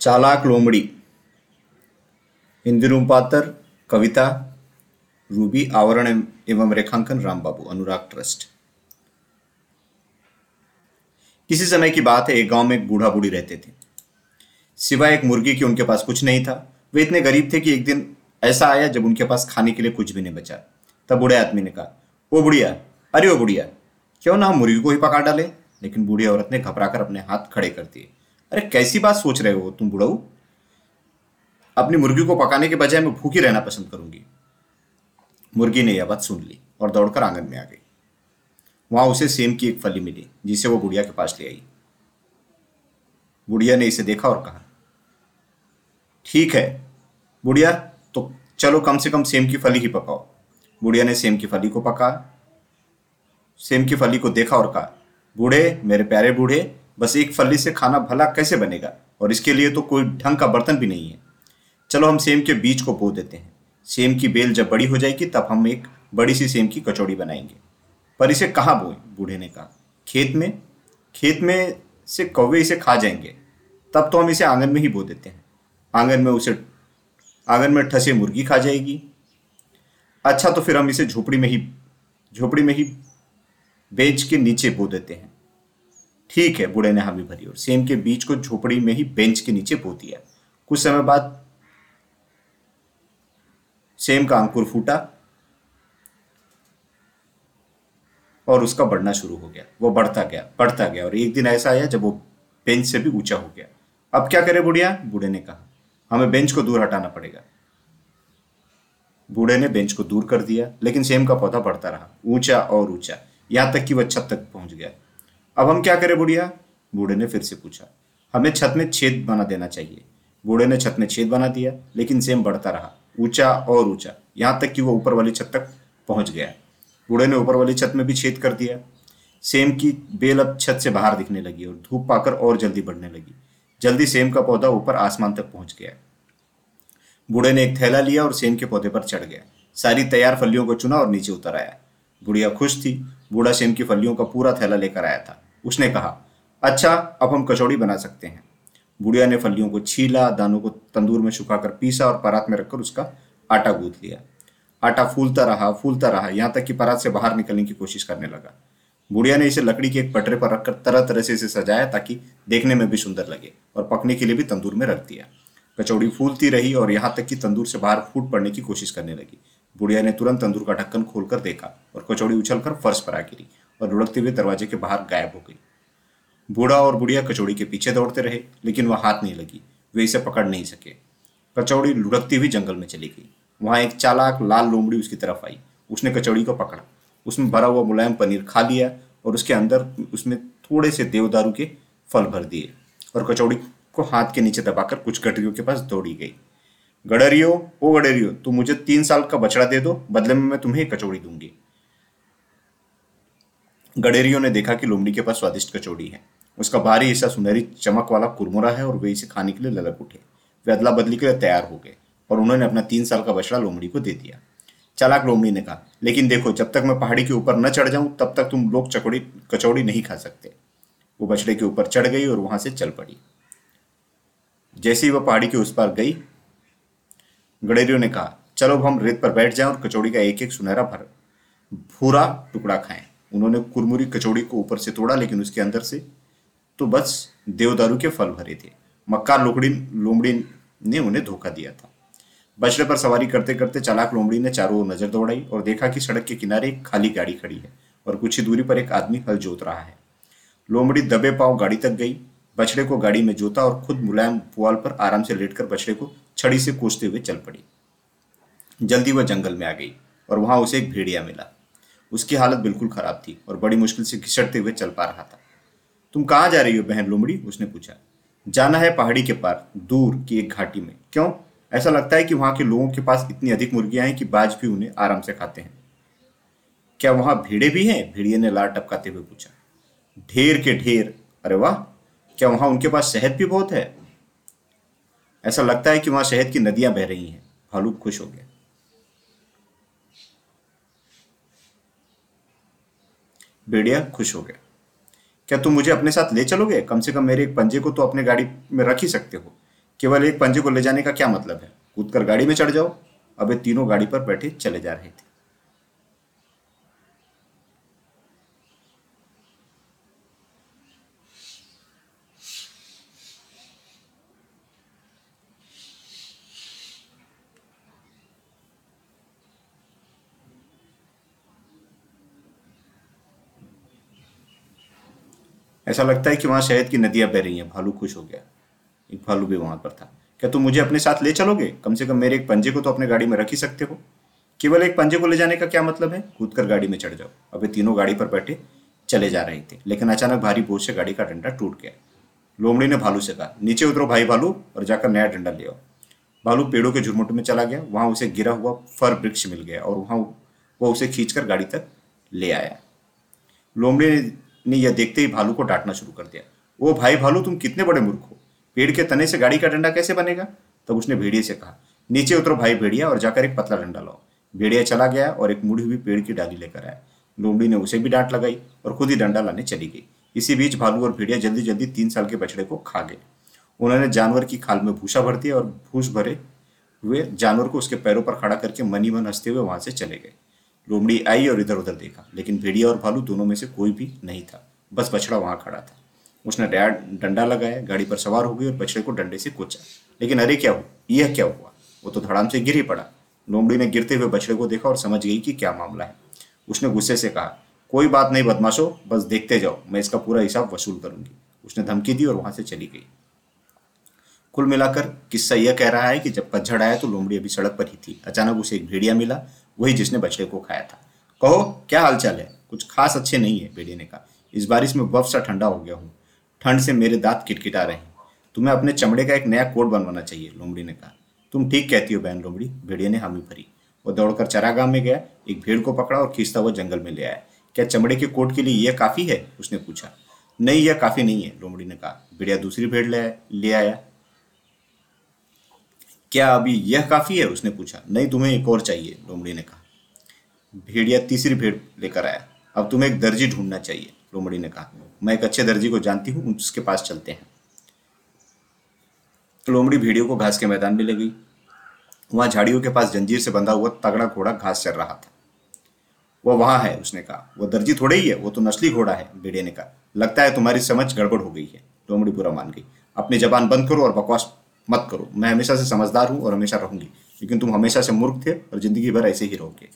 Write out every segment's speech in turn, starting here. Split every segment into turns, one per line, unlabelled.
चालाक लोमड़ी हिंदी रूपांतर कविता, रूबी आवरण एवं रेखांकन रामबाबू, अनुराग ट्रस्ट। किसी समय की बात है, एक गाँव में एक बूढ़ा बूढ़ी रहते थे। सिवाय एक मुर्गी की उनके पास कुछ नहीं था। वे इतने गरीब थे कि एक दिन ऐसा आया, जब उनके पास खाने के लिए कुछ भी नहीं बचा। तब बूढ़े आदमी ने कहा, ओ बुढ़िया, अरे ओ बुढ़िया, क्यों ना हम मुर्गी को ही पका डाले? लेकिन बूढ़ी औरत ने घबरा कर अपने हाथ खड़े कर दिए। अरे, कैसी बात सोच रहे हो तुम बुढ़ऊ? अपनी मुर्गी को पकाने के बजाय मैं भूखी रहना पसंद करूँगी। मुर्गी ने यह बात सुन ली और दौड़कर आँगन में आ गई। वहाँ उसे सेम की एक फली मिली, जिसे वो बुढ़िया के पास ले आई। बुढ़िया ने इसे देखा और कहा, ठीक है बुढ़िया तो चलो कम से कम सेम की फली ही पकाओ। बुढ़िया ने सेम की फली को पका, सेम की फली को देखा और कहा, बूढ़े, मेरे प्यारे बूढ़े बस एक फली से खाना भला कैसे बनेगा? और इसके लिए तो कोई ढंग का बर्तन भी नहीं है। चलो हम सेम के बीज को बो देते हैं। सेम की बेल जब बड़ी हो जाएगी, तब हम एक बड़ी सी सेम की कचौड़ी बनाएँगे। पर इसे कहाँ बोए? बूढ़े ने कहा। खेत में? खेत में से कौवे इसे खा जाएँगे। तब तो हम इसे आँगन में ही बो देते हैं। आँगन में उसे, आँगन में ठसे मुर्गी खा जाएगी। अच्छा तो फिर हम इसे झोपड़ी में ही, झोपड़ी में ही बेच के नीचे बो देते हैं। ठीक है, बूढ़े ने हामी भरी और सेम के बीच को झोपड़ी में ही बेंच के नीचे बो दिया कुछ समय बाद सेम का अंकुर फूटा और उसका बढ़ना शुरू हो गया। वो बढ़ता गया बढ़ता गया और एक दिन ऐसा आया जब वो बेंच से भी ऊँचा हो गया। अब क्या करे बुढ़िया? बूढ़े ने कहा, हमें बेंच को दूर हटाना पड़ेगा। बूढ़े ने बेंच को दूर कर दिया, लेकिन सेम का पौधा बढ़ता रहा, ऊँचा और ऊँचा, यहाँ तक कि वह छत तक पहुँच गया। अब हम क्या करें बुढ़िया? बूढ़े ने फिर से पूछा, हमें छत में छेद बना देना चाहिए। बूढ़े ने छत में छेद बना दिया, लेकिन सेम बढ़ता रहा, ऊँचा और ऊँचा, यहाँ तक कि वो ऊपर वाली छत तक पहुँच गया। बूढ़े ने ऊपर वाली छत में भी छेद कर दिया। सेम की बेल अब छत से बाहर दिखने लगी और धूप पाकर और जल्दी बढ़ने लगी। जल्दी सेम का पौधा ऊपर आसमान तक पहुँच गया। बूढ़े ने एक थैला लिया और सेम के पौधे पर चढ़ गया। सारी तैयार फलियों को चुना और नीचे उतर आया। बुढ़िया खुश थी। बूढ़ा सेम की फलियों का पूरा थैला लेकर आया था। उसने कहा अच्छा अब हम कचौड़ी बना सकते हैं। बुढ़िया ने फलियों को छीला, दानों को तंदूर में सुखाकर पीसा और परात में रखकर उसका आटा गूंथ लिया। आटा फूलता रहा फूलता रहा, यहाँ तक कि परात से बाहर निकलने की कोशिश करने लगा। बुढ़िया ने इसे लकड़ी के एक पटरे पर रखकर तरह तरह से इसे सजाया ताकि देखने में भी सुंदर लगे और पकने के लिए भी तंदूर में रख दिया। कचौड़ी फूलती रही और यहाँ तक कि तंदूर से बाहर फूट पड़ने की कोशिश करने लगी। बुढ़िया ने तुरंत तंदूर का ढक्कन खोलकर देखा और कचौड़ी उछलकर फर्श पर आ गिरी और लुढ़कते हुए दरवाजे के बाहर गायब हो गई। बूढ़ा और बुढ़िया कचौड़ी के पीछे दौड़ते रहे, लेकिन वह हाथ नहीं लगी, वे इसे पकड़ नहीं सके। कचौड़ी लुढ़कती हुई जंगल में चली गई। वहाँ एक चालाक लाल लोमड़ी उसकी तरफ़ आई। उसने कचौड़ी को पकड़ा। उसमें भरा हुआ मुलायम पनीर खा लिया और उसके अंदर उसमें थोड़े से देवदारू के फल भर दिए और कचौड़ी को हाथ के नीचे दबाकर कुछ गडरियों के पास दौड़ी गई। गडरियो, ओ गडरियो, तुम मुझे तीन साल का बछड़ा दे दो, बदले में मैं तुम्हें कचौड़ी दूँगी। गडेरियो ने देखा कि लोमड़ी के पास स्वादिष्ट कचौड़ी है। उसका भारी हिस्सा सुनहरी चमक वाला कुरमुरा है और वे इसे खाने के लिए ललक उठे। वे अदला बदली के लिए तैयार हो गए और उन्होंने अपना तीन साल का बछड़ा लोमड़ी को दे दिया। चालाक लोमड़ी ने कहा, लेकिन देखो, जब तक मैं पहाड़ी के ऊपर न चढ़ जाऊँ, तब तक तुम लोग चकौड़ी, कचौड़ी नहीं खा सकते। वो बछड़े के ऊपर चढ़ गई और वहाँ से चल पड़ी। जैसे ही वह पहाड़ी के उस पार गई, गडेरियो ने कहा, चलो अब हम रेत पर बैठ जाएँ और कचौड़ी का एक एक सुनहरा भर, भूरा टुकड़ा खाएँ। उन्होंने कुरमुरी कचौड़ी को ऊपर से तोड़ा, लेकिन उसके अंदर से तो बस देवदारू के फल भरे थे। मक्का लोकड़ी लोमड़ी ने उन्हें धोखा दिया था। बछड़े पर सवारी करते करते चालाक लोमड़ी ने चारों ओर नज़र दौड़ाई और देखा कि सड़क के किनारे एक खाली गाड़ी खड़ी है और कुछ ही दूरी पर एक आदमी हल जोत रहा है। लोमड़ी दबे पाँव गाड़ी तक गई। बछड़े को गाड़ी में जोता और खुद मुलायम पुआल पर आराम से लेटकर बछड़े को छड़ी से कोसते हुए चल पड़ी। जल्दी वह जंगल में आ गई और वहाँ उसे एक भेड़िया मिला। उसकी हालत बिल्कुल खराब थी और बड़ी मुश्किल से घिसटते हुए चल पा रहा था। तुम कहाँ जा रही हो बहन लोमड़ी? उसने पूछा। जाना है पहाड़ी के पार, दूर की एक घाटी में। क्यों? ऐसा लगता है कि वहाँ के लोगों के पास इतनी अधिक मुर्गियाँ हैं कि बाज भी उन्हें आराम से खाते हैं। क्या वहाँ भेड़े भी हैं? भेड़िए ने लार टपकाते हुए पूछा। ढेर के ढेर। अरे वाह! क्या वहाँ उनके पास शहद भी बहुत है? ऐसा लगता है कि वहाँ शहद की नदियाँ बह रही हैं। भालू खुश हो गया। भेड़िया खुश हो गया। क्या तुम मुझे अपने साथ ले चलोगे? कम से कम मेरे एक पंजे को तो अपने गाड़ी में रख ही सकते हो। केवल एक पंजे को ले जाने का क्या मतलब है? कूदकर गाड़ी में चढ़ जाओ। अब ये तीनों गाड़ी पर बैठे चले जा रहे थे। ऐसा लगता है कि वहाँ शहद की नदियाँ बह रही हैं, भालू खुश हो गया। एक भालू भी वहाँ पर था। क्या तुम मुझे अपने साथ ले चलोगे? कम से कम मेरे एक पंजे को तो अपने गाड़ी में रख ही सकते हो। केवल एक पंजे को ले जाने का क्या मतलब है? कूद कर गाड़ी में चढ़ जाओ। अब ये तीनों गाड़ी पर बैठे चले जा रहे थे, लेकिन अचानक भारी बोझ से गाड़ी का डंडा टूट गया। लोमड़ी ने भालू से कहा, नीचे उतरो भाई भालू और जाकर नया डंडा ले आओ। भालू पेड़ों के झुरमुट में चला गया। वहाँ उसे गिरा हुआ फर वृक्ष मिल गया और वहाँ वो उसे खींचकर गाड़ी तक ले आया। लोमड़ी ने यह देखते ही भालू को डांटना शुरू कर दिया। ओ भाई भालू, तुम कितने बड़े मूर्ख हो? पेड़ के तने से गाड़ी का डंडा कैसे बनेगा? तब उसने भेड़िए से कहा, नीचे उतरो भाई भेड़िया और जाकर एक पतला डंडा लाओ। भेड़िया चला गया और एक मुड़ी हुई पेड़ की डाली लेकर आया। लोमड़ी ने उसे भी डांट लगाई और खुद ही डंडा लाने चली गई। इसी बीच भालू और भेड़िया जल्दी जल्दी तीन साल के बछड़े को खा गए। उन्होंने जानवर की खाल में भूसा भर दिया और भूस भरे हुए जानवर को उसके पैरों पर खड़ा करके मनी मन हँसते हुए वहाँ से चले गए। लोमड़ी आई और इधर उधर देखा, लेकिन भेड़िया और भालू दोनों में से कोई भी नहीं था। बस बछड़ा वहाँ खड़ा था। उसने डंडा लगाया, गाड़ी पर सवार हो गई और बछड़े को डंडे से कोचा। लेकिन अरे क्या हुआ? यह क्या हुआ? वो तो धड़ाम से गिर ही पड़ा। लोमड़ी ने गिरते हुए बछड़े को देखा और समझ गई कि क्या मामला है। उसने गुस्से से कहा, कोई बात नहीं बदमाशो, बस देखते जाओ, मैं इसका पूरा हिसाब वसूल करूँगी। उसने धमकी दी और वहाँ से चली गई। कुल मिलाकर किस्सा यह कह रहा है कि जब पतझड़ आया तो लोमड़ी अभी सड़क पर ही थी। अचानक उसे एक भेड़िया मिला वही जिसने बछड़े को खाया था। कहो, क्या हालचाल है? कुछ खास अच्छे नहीं है भेड़िया ने कहा इस बारिश में बर्फ़ सा ठंडा हो गया हूँ। ठंड से मेरे दांत किटकिटा रहे हैं। तुम्हें अपने चमड़े का एक नया कोट बनवाना चाहिए, लोमड़ी ने कहा। तुम ठीक कहती हो बहन लोमड़ी भेड़िया ने हामी भरी। वो दौड़कर चरागाह में गया, एक भेड़ को पकड़ा और खींचता हुआ जंगल में ले आया। क्या चमड़े के कोट के लिए यह काफ़ी है? उसने पूछा। नहीं, यह काफ़ी नहीं है, लोमड़ी ने कहा। भेड़िया दूसरी भेड़ ले आया। क्या अभी यह काफ़ी है? उसने पूछा। नहीं, तुम्हें एक और चाहिए, लोमड़ी ने कहा। भेड़िया तीसरी भेड़ लेकर आया। अब तुम्हें एक दर्जी ढूंढना चाहिए, लोमड़ी ने कहा। मैं एक अच्छे दर्जी को जानती हूँ, उसके पास चलते हैं। लोमड़ी भेड़ियों को घास के मैदान में ले गई। वहाँ झाड़ियों के पास जंजीर से बंधा हुआ तगड़ा घोड़ा घास चल रहा था। वो वहाँ है, उसने कहा। वो दर्जी थोड़े ही है, वो तो नस्ली घोड़ा है भेड़िया ने कहा। लगता है तुम्हारी समझ गड़बड़ हो गई है। लोमड़ी बुरा मान गई। अपनी जबान बंद करो और बकवास मत करो। मैं हमेशा से समझदार हूँ और हमेशा रहूँगी, लेकिन तुम हमेशा से मूर्ख थे और ज़िंदगी भर ऐसे ही रहोगे।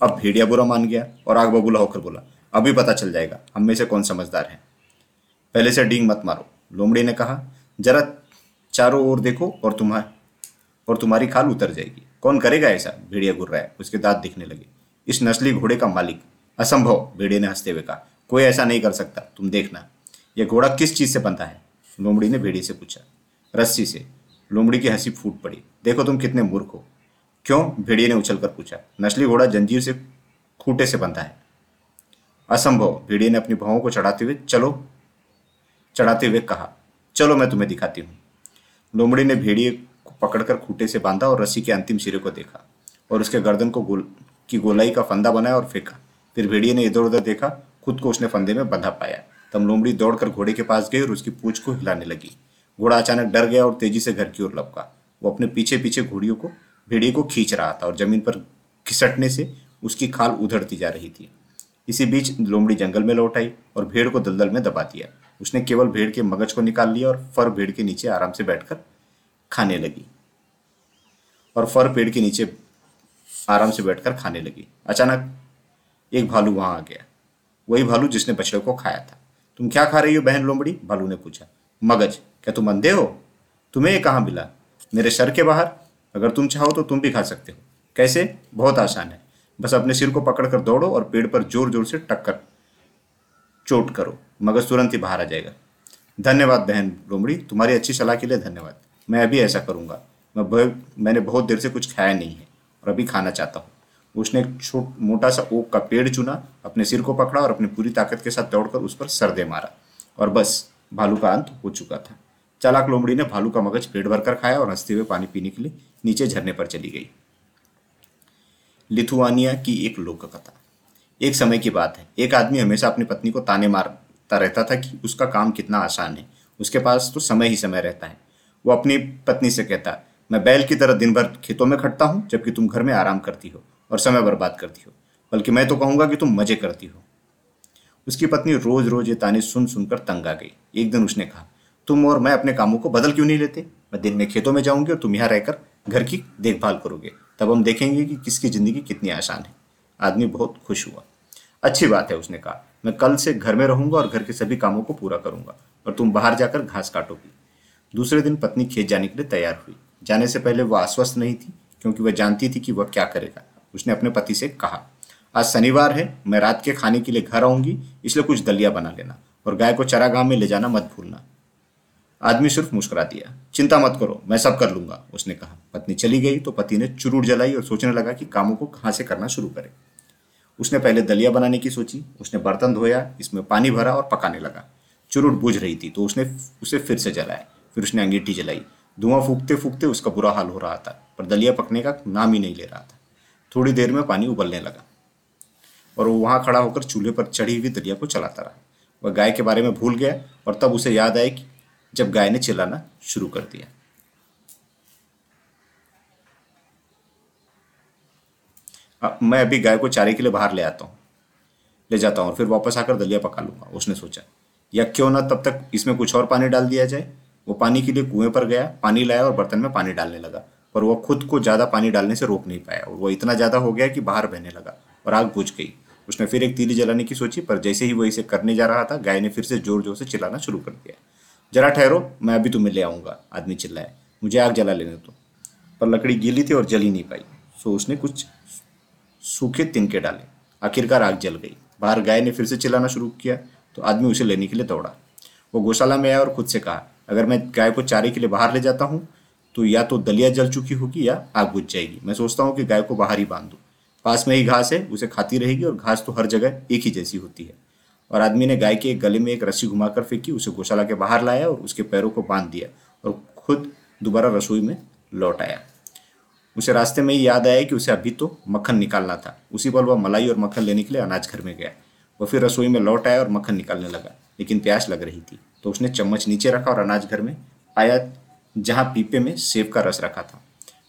अब भेड़िया बुरा मान गया और आग बबूला होकर बोला, अभी पता चल जाएगा, हम में से कौन समझदार है? पहले से डींग मत मारो, लोमड़ी ने कहा, जरा चारों ओर देखो और तुम्हारे, और तुम्हारी खाल उतर जाएगी। कौन करेगा ऐसा? भेड़िया घुर रहा है उसके दांत दिखने लगे। इस नस्ली घोड़े का मालिक, असंभव, भेड़िया ने हँसते हुए कहा, कोई ऐसा नहीं कर सकता, तुम देखना, यह घोड़ा किस चीज़ से बनता है? लोमड़ी ने भेड़िए से पूछा, रस्सी से। लोमड़ी की हँसी फूट पड़ी। देखो तुम कितने मूर्ख हो। क्यों? भेड़िए ने उछलकर पूछा। नस्ली घोड़ा जंजीर से खूटे से बनता है। असंभव। भेड़िए ने अपनी भावों को चढ़ाते हुए चलो। चढ़ाते हुए कहा, चलो, मैं तुम्हें दिखाती हूँ। लोमड़ी ने भेड़िए को पकड़कर खूटे से बांधा और रस्सी के अंतिम सिरे को देखा और उसके गर्दन को गोल, की गोलाई का फंदा बनाया और फेंका। फिर भेड़िए ने इधर उधर देखा, खुद को उसने फंदे में बंधा पाया। तब लोमड़ी दौड़कर घोड़े के पास गई और उसकी पूछ को हिलाने लगी। घोड़ा अचानक डर गया और तेज़ी से घर की ओर लपका। वो अपने पीछे पीछे घोड़ियों को, भेड़िए को खींच रहा था और ज़मीन पर खिसटने से उसकी खाल उधड़ती जा रही थी। इसी बीच लोमड़ी जंगल में लौट आई और भेड़ को दलदल में दबा दिया। उसने केवल भेड़ के मगज को निकाल लिया और फर भेड़ के नीचे आराम से बैठकर खाने लगी। और फर पेड़ के नीचे आराम से बैठकर खाने लगी। अचानक एक भालू वहाँ आ गया। वही भालू जिसने बछड़े को खाया था। तुम क्या खा रही हो बहन लोमड़ी? भालू ने पूछा। मगज। क्या तुम अंधे हो? तुम्हें ये कहाँ मिला? मेरे सर के बाहर? अगर तुम चाहो तो तुम भी खा सकते हो। कैसे? बहुत आसान है। बस अपने सिर को पकड़कर दौड़ो और पेड़ पर ज़ोर ज़ोर से टक्कर, चोट करो। मगज तुरंत ही बाहर आ जाएगा। धन्यवाद बहन लोमड़ी। तुम्हारी अच्छी सलाह के लिए धन्यवाद। मैं अभी ऐसा करूँगा। मैं मैंने बहुत देर से कुछ खाया नहीं है और अभी खाना चाहता हूँ। उसने एक छोट, मोटा सा ओक का पेड़ चुना, अपने सिर को पकड़ा और अपनी पूरी ताकत के साथ दौड़कर उस पर सर दे मारा। और बस, भालू का अंत हो चुका था। चालाक लोमड़ी ने भालू का मगज पेट भरकर खाया और हँसते हुए पानी पीने के लिए नीचे झरने पर चली गई। लिथुआनिया की एक लोक कथा एक समय की बात है। एक आदमी हमेशा अपनी पत्नी को ताने मारता रहता था कि उसका काम कितना आसान है। उसके पास तो समय ही समय रहता है। वो अपनी पत्नी से कहता, मैं बैल की तरह दिन भर खेतों में खटता हूँ, जबकि तुम घर में आराम करती हो और समय बर्बाद करती हो। बल्कि मैं तो कहूँगा कि तुम मज़े करती हो। उसकी पत्नी रोज रोज ये ताने सुन सुनकर तंग आ गई। एक दिन उसने कहा तुम और मैं अपने कामों को बदल क्यों नहीं लेते? मैं दिन में खेतों में जाऊँगी और तुम यहाँ रहकर घर की देखभाल करोगे। तब हम देखेंगे कि किसकी ज़िंदगी कितनी आसान है। आदमी बहुत खुश हुआ। अच्छी बात है, उसने कहा, मैं कल से घर में रहूँगा और घर के सभी कामों को पूरा करूँगा और तुम बाहर जाकर घास काटोगी। दूसरे दिन पत्नी खेत जाने के लिए तैयार हुई। जाने से पहले वह आश्वस्त नहीं थी, क्योंकि वह जानती थी कि वह क्या करेगा। उसने अपने पति से कहा, आज शनिवार है, मैं रात के खाने के लिए घर आऊँगी, इसलिए कुछ दलिया बना लेना और गाय को चरागाह में ले जाना मत भूलना। आदमी सिर्फ़ मुस्कुरा दिया चिंता मत करो, मैं सब कर लूँगा, उसने कहा। पत्नी चली गई तो पति ने चुरूट जलाई और सोचने लगा कि कामों को कहाँ से करना शुरू करे। उसने पहले दलिया बनाने की सोची, उसने बर्तन धोया, इसमें पानी भरा और पकाने लगा। चुरुट बुझ रही थी तो उसने उसे फिर से जलाया, फिर उसने अंगीठी जलाई। धुआँ फूकते फूकते उसका बुरा हाल हो रहा था, पर दलिया पकने का नाम ही नहीं ले रहा था। थोड़ी देर में पानी उबलने लगा और वो वहाँ खड़ा होकर चूल्हे पर चढ़ी हुई दलिया को चलाता रहा। वह गाय के बारे में भूल गया और तब उसे याद आया कि जब गाय ने चिल्लाना शुरू कर दिया। मैं अभी गाय को चारे के लिए बाहर ले आता हूँ। ले जाता हूँ और फिर वापस आकर दलिया पका लूँगा, उसने सोचा। या क्यों ना तब तक इसमें कुछ और पानी डाल दिया जाए। वो पानी के लिए कुएँ पर गया, पानी लाया और बर्तन में पानी डालने लगा। पर वह खुद को ज़्यादा पानी डालने से रोक नहीं पाया और वह इतना ज़्यादा हो गया कि बाहर बहने लगा और आग बुझ गई। उसने फिर एक तीली जलाने की सोची, पर जैसे ही वह इसे करने जा रहा था, गाय ने फिर से ज़ोर ज़ोर से चिल्लाना शुरू कर दिया। जरा ठहरो, मैं अभी तुम्हें ले आऊँगा। आदमी चिल्लाया मुझे आग जला लेने दो। पर लकड़ी गीली थी और जल ही नहीं पाई। सो उसने कुछ सूखे तिनके डाले। आखिरकार आग जल गई। बाहर गाय ने फिर से चिल्लाना शुरू किया तो आदमी उसे लेने के लिए दौड़ा। वो गौशाला में आया और खुद से कहा, अगर मैं गाय को चारे के लिए बाहर ले जाता हूँ तो या तो दलिया जल चुकी होगी या आग बुझ जाएगी। मैं सोचता हूँ कि गाय को बाहर ही बाँध दूँ। पास में ही घास है, उसे खाती रहेगी और घास तो हर जगह एक ही जैसी होती है। और आदमी ने गाय के गले में एक रस्सी घुमाकर फेंकी, उसे गौशाला के बाहर लाया और उसके पैरों को बाँध दिया और खुद दोबारा रसोई में लौट आया। उसे रास्ते में ही याद आया कि उसे अभी तो मक्खन निकालना था। उसी पल वह मलाई और मक्खन लेने के लिए अनाज घर में गया। वह फिर रसोई में लौट आया और मक्खन निकालने लगा, लेकिन प्यास लग रही थी। तो उसने चम्मच नीचे रखा और अनाज घर में आया जहाँ पीपे में सेब का रस रखा था।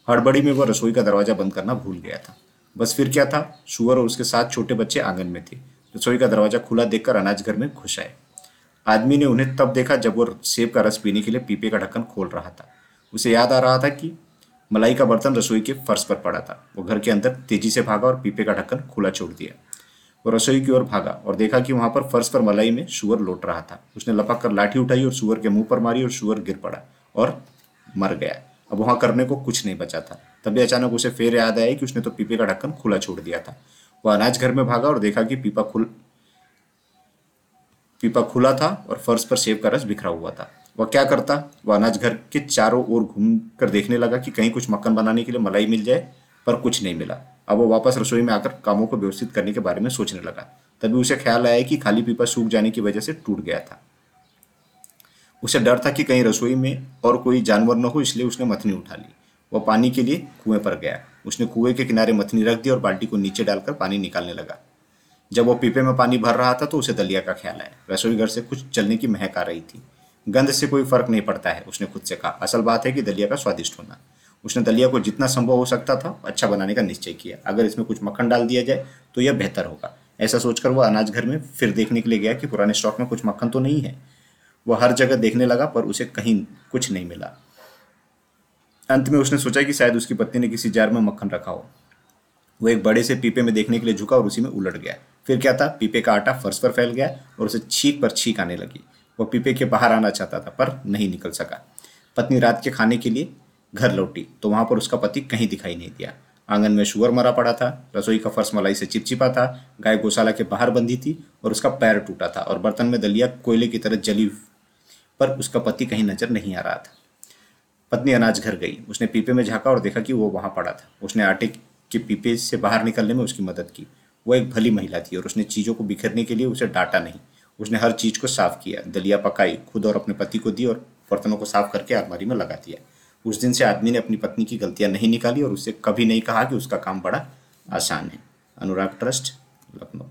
हड़बड़ी में वह रसोई का दरवाज़ा बंद करना भूल गया था। बस फिर क्या था? सुअर और उसके साथ छोटे बच्चे आँगन में थे। रसोई का दरवाज़ा खुला देखकर अनाज घर में घुस आए। आदमी ने उन्हें तब देखा जब वो सेब का रस पीने के लिए पीपे का ढक्कन खोल रहा था। उसे याद आ रहा था कि मलाई का बर्तन रसोई के फर्श पर पड़ा था। वो घर के अंदर तेज़ी से भागा और पीपे का ढक्कन खुला छोड़ दिया। वो रसोई की ओर भागा और देखा कि वहाँ पर फर्श पर मलाई में सुअर लौट रहा था। उसने लपक कर लाठी उठाई और सुअर के मुँह पर मारी और सुअर गिर पड़ा और मर गया। अब वहाँ करने को कुछ नहीं बचा था। तभी अचानक उसे फिर याद आया कि उसने तो पीपे का ढक्कन खुला छोड़ दिया था। वह अनाज घर में भागा और देखा कि पीपा खुल, पीपा खुला था और फर्श पर सेब का रस बिखरा हुआ था। वह क्या करता? वह अनाज घर के चारों ओर घूम कर देखने लगा कि कहीं कुछ मक्खन बनाने के लिए मलाई मिल जाए, पर कुछ नहीं मिला। अब वो वापस रसोई में आकर कामों को व्यवस्थित करने के बारे में सोचने लगा। तभी उसे ख्याल आया कि खाली पीपा सूख जाने की वजह से टूट गया था। उसे डर था कि कहीं रसोई में और कोई जानवर न हो, इसलिए उसने मथनी उठा ली। वह पानी के लिए कुएँ पर गया। उसने कुएँ के किनारे मथनी रख दी और बाल्टी को नीचे डालकर पानी निकालने लगा। जब वो पीपे में पानी भर रहा था तो उसे दलिया का ख्याल आया। रसोई घर से कुछ चलने की महक आ रही थी। गंध से कोई फ़र्क नहीं पड़ता है, उसने खुद से कहा। असल बात है कि दलिया का स्वादिष्ट होना। उसने दलिया को जितना संभव हो सकता था अच्छा बनाने का निश्चय किया। अगर इसमें कुछ मक्खन डाल दिया जाए तो यह बेहतर होगा। ऐसा सोचकर वह अनाज घर में फिर देखने के लिए गया कि पुराने स्टॉक में कुछ मक्खन तो नहीं है। वह हर जगह देखने लगा, पर उसे कहीं कुछ नहीं मिला। अंत में उसने सोचा कि शायद उसकी पत्नी ने किसी जार में मक्खन रखा हो। वो एक बड़े से पीपे में देखने के लिए झुका और उसी में उलट गया। फिर क्या था? पीपे का आटा फर्श पर फैल गया और उसे छीक पर छीक आने लगी। वो पीपे के बाहर आना चाहता था, पर नहीं निकल सका। पत्नी रात के खाने के लिए घर लौटी तो वहाँ पर उसका पति कहीं दिखाई नहीं दिया। आँगन में शुगर मरा पड़ा था, रसोई का फर्श मलाई से चिपचिपा था, गाय गौशाला के बाहर बंधी थी और उसका पैर टूटा था और बर्तन में दलिया कोयले की तरह जली पर उसका पति कहीं नज़र नहीं आ रहा था। पत्नी अनाज घर गई। उसने पीपे में झांका और देखा कि वो वहाँ पड़ा था। उसने आटे के पीपे से बाहर निकलने में उसकी मदद की। वो एक भली महिला थी और उसने चीज़ों को बिखरने के लिए उसे डांटा नहीं। उसने हर चीज़ को साफ़ किया। दलिया पकाई, खुद और अपने पति को दी और बर्तनों को साफ़ करके अलमारी में लगा दिया। उस दिन से आदमी ने अपनी पत्नी की गलतियाँ नहीं निकाली और उससे कभी नहीं कहा कि उसका काम बड़ा आसान है। अनुराग ट्रस्ट, लखनऊ।